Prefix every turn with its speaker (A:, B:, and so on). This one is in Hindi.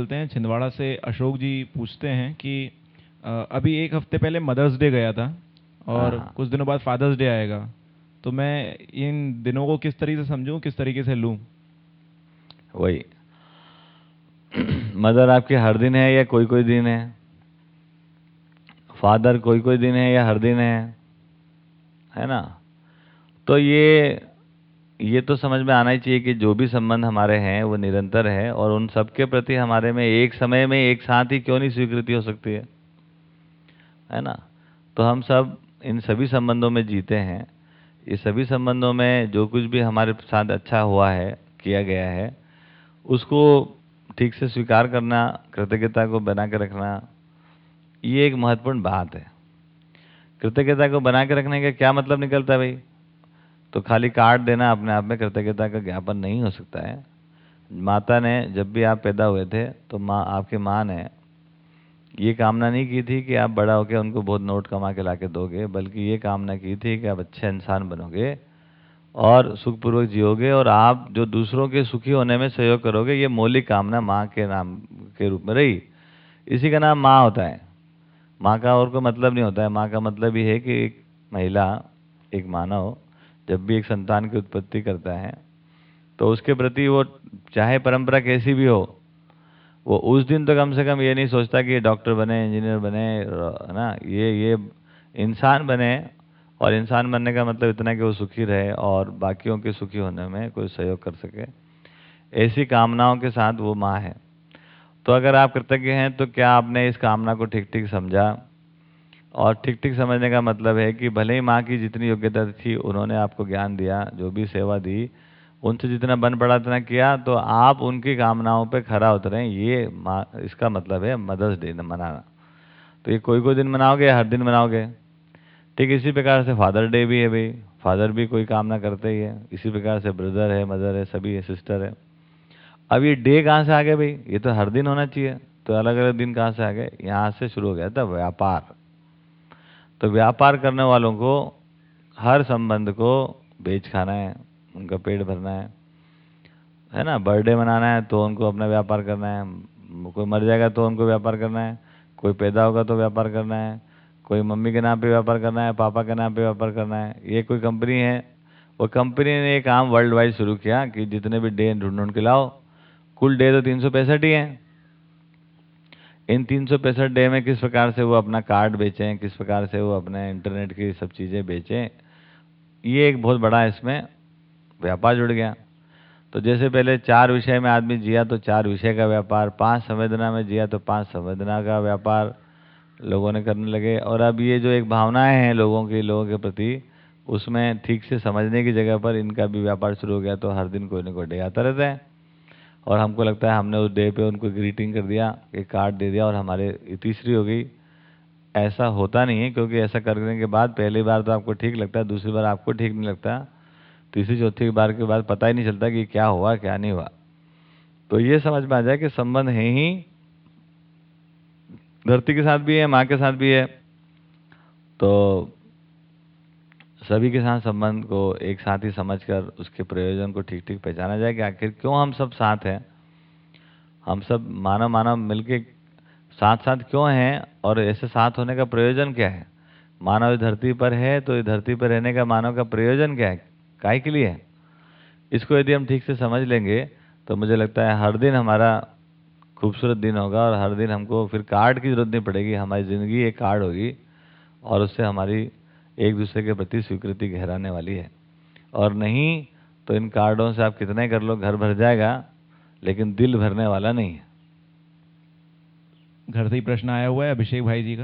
A: चलते हैं छिंदवाड़ा से अशोक जी पूछते हैं कि अभी एक हफ़्ते पहले मदर्स डे गया था और
B: हाँ।
A: कुछ दिनों बाद फादर्स डे आएगा। तो मैं इन दिनों को किस तरीके से समझूं किस तरीके से लूँ?
B: वही। मदर आपके हर दिन है या कोई कोई दिन है? फादर कोई कोई दिन है या हर दिन है? है ना? तो ये ये तो समझ में आना ही चाहिए कि जो भी संबंध हमारे हैं, वो निरंतर है और उन सबके प्रति हमारे में एक समय में एक साथ ही क्यों नहीं स्वीकृति हो सकती है? है ना? तो हम सब इन सभी संबंधों में जीते हैं। इस सभी संबंधों में जो कुछ भी हमारे साथ अच्छा हुआ है, किया गया है, उसको ठीक से स्वीकार करना, कृतज्ञता को बना के रखना, ये एक महत्वपूर्ण बात है। कृतज्ञता को बना के रखने का क्या मतलब निकलता है भाई? तो खाली कार्ड देना अपने आप में कृतज्ञता का ज्ञापन नहीं हो सकता है। माता ने जब भी आप पैदा हुए थे तो माँ आपकी माँ ने ये कामना नहीं की थी कि आप बड़ा होकर उनको बहुत नोट कमा के ला के दोगे, बल्कि ये कामना की थी कि आप अच्छे इंसान बनोगे और सुखपूर्वक जियोगे और आप जो दूसरों के सुखी होने में सहयोग करोगे, ये मौलिक कामना माँ के नाम के रूप में रही। इसी का नाम माँ होता है। माँ का और कोई मतलब नहीं होता है। माँ का मतलब ये है कि एक महिला, एक मानव जब भी एक संतान की उत्पत्ति करता है तो उसके प्रति वो चाहे परंपरा कैसी भी हो, वो उस दिन तो कम से कम ये नहीं सोचता कि डॉक्टर बने, इंजीनियर बने, है ना, ये ये इंसान बने, और इंसान बनने का मतलब इतना कि वो सुखी रहे और बाकियों के सुखी होने में कोई सहयोग कर सके। ऐसी कामनाओं के साथ वो माँ है। तो अगर आप कृतज्ञ हैं तो क्या आपने इस कामना को ठीक ठीक समझा? और ठीक ठीक समझने का मतलब है कि भले ही माँ की जितनी योग्यता थी, उन्होंने आपको ज्ञान दिया, जो भी सेवा दी, उनसे जितना बन पड़ा इतना किया तो आप उनकी कामनाओं पे खरा उतरें, ये माँ, इसका मतलब है मदर्स डे मनाना। तो ये कोई कोई दिन मनाओगे हर दिन मनाओगे? ठीक, इसी प्रकार से फादर डे भी है भाई। फादर भी कोई कामना करते ही है। इसी प्रकार से ब्रदर है, मदर है, सभी है, सिस्टर है। अब ये डे कहाँ से आ गए भाई? ये तो हर दिन होना चाहिए। तो अलग अलग दिन कहाँ से आ गए? यहाँ से शुरू हो गया था व्यापार। तो व्यापार करने वालों को हर संबंध को बेच खाना है, उनका पेट भरना है है ना? बर्थडे मनाना है तो उनको अपना व्यापार करना है, कोई मर जाएगा तो उनको व्यापार करना है, कोई पैदा होगा तो व्यापार करना है, कोई मम्मी के नाम पे व्यापार करना है, पापा के नाम पे व्यापार करना है। ये कोई कंपनी है? वो कंपनी ने ये काम वर्ल्ड वाइड शुरू किया कि जितने भी डे ढूंढ ढूंढ के लाओ, कुल डे तो तीन सौ पैंसठ ही हैं। इन तीन सौ पैंसठ डे में किस प्रकार से वो अपना कार्ड बेचें, किस प्रकार से वो अपने इंटरनेट की सब चीज़ें बेचें, ये एक बहुत बड़ा इसमें व्यापार जुड़ गया। तो जैसे पहले चार विषय में आदमी जिया तो चार विषय का व्यापार, पाँच संवेदना में जिया तो पाँच संवेदना का व्यापार लोगों ने करने लगे। और अब ये जो एक भावनाएँ हैं लोगों की, लोगों के प्रति, उसमें ठीक से समझने की जगह पर इनका भी व्यापार शुरू हो गया तो हर दिन कोई ना कोई डे आता रहता है। और हमको लगता है हमने उस डे पे उनको ग्रीटिंग कर दिया, एक कार्ड दे दिया और हमारे तीसरी हो गई। ऐसा होता नहीं है क्योंकि ऐसा करने के बाद पहली बार तो आपको ठीक लगता है, दूसरी बार आपको ठीक नहीं लगता। तीसरी, चौथी बार के बाद पता ही नहीं चलता कि क्या हुआ, क्या नहीं हुआ। तो ये समझ में आ जाए कि संबंध है ही। धरती के साथ भी है, माँ के साथ भी है। तो सभी के साथ संबंध को एक साथ ही समझकर उसके प्रयोजन को ठीक ठीक पहचाना जाए कि आखिर क्यों हम सब साथ हैं? हम सब मानव मानव मिलके साथ साथ क्यों हैं और ऐसे साथ होने का प्रयोजन क्या है? मानव धरती पर है तो धरती पर रहने का मानव का प्रयोजन क्या है? काय के लिए है? इसको यदि हम ठीक से समझ लेंगे तो मुझे लगता है हर दिन हमारा खूबसूरत दिन होगा और हर दिन हमको फिर कार्ड की ज़रूरत नहीं पड़ेगी। हमारी ज़िंदगी एक कार्ड होगी और उससे हमारी एक दूसरे के प्रति स्वीकृति गहराने वाली है। और नहीं तो इन कार्डों से आप कितने कर लो, घर भर जाएगा, लेकिन दिल भरने वाला नहीं है।
A: घर से ही प्रश्न आया हुआ है, अभिषेक भाई जी का।